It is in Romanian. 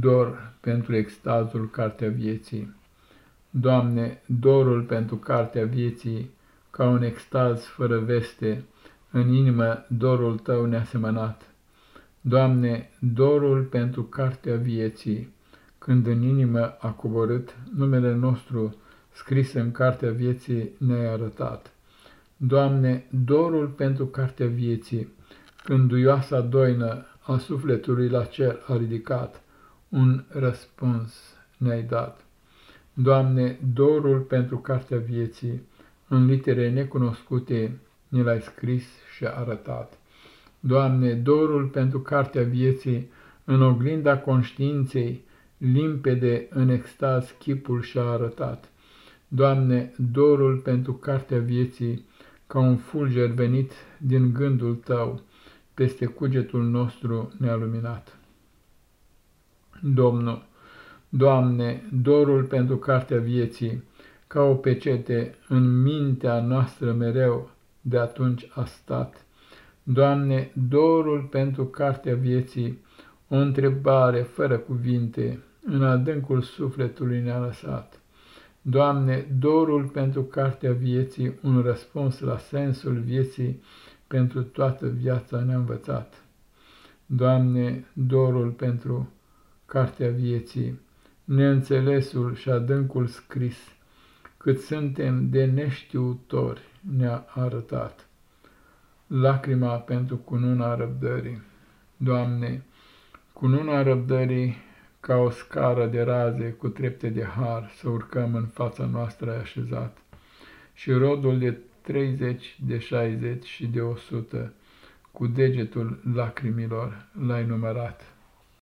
Dor pentru extazul Cartea Vieții. Doamne, dorul pentru Cartea Vieții, ca un extaz fără veste, în inimă dorul Tău neasemănat. Doamne, dorul pentru Cartea Vieții, când în inimă a coborât numele nostru scris în Cartea Vieții ne-ai arătat. Doamne, dorul pentru Cartea Vieții, când duioasa doină a sufletului la cer a ridicat, un răspuns ne-ai dat. Doamne, dorul pentru cartea vieții, în litere necunoscute, ne l-ai scris și arătat. Doamne, dorul pentru cartea vieții, în oglinda conștiinței, limpede în extaz chipul și-a arătat. Doamne, dorul pentru cartea vieții, ca un fulger venit din gândul Tău, peste cugetul nostru ne-a luminat. Domnul, Doamne, dorul pentru cartea vieții, ca o pecete în mintea noastră mereu, de atunci a stat. Doamne, dorul pentru cartea vieții, o întrebare fără cuvinte, în adâncul sufletului ne-a lăsat. Doamne, dorul pentru cartea vieții, un răspuns la sensul vieții, pentru toată viața ne-a învățat. Doamne, dorul pentru cartea vieții, neînțelesul și adâncul scris, cât suntem de neștiutori ne-a arătat. Lacrima pentru cununa răbdării, Doamne, cununa răbdării ca o scară de raze cu trepte de har să urcăm în fața noastră așezat, și rodul de treizeci, de șaizeci și de o sută, cu degetul lacrimilor l-ai numărat.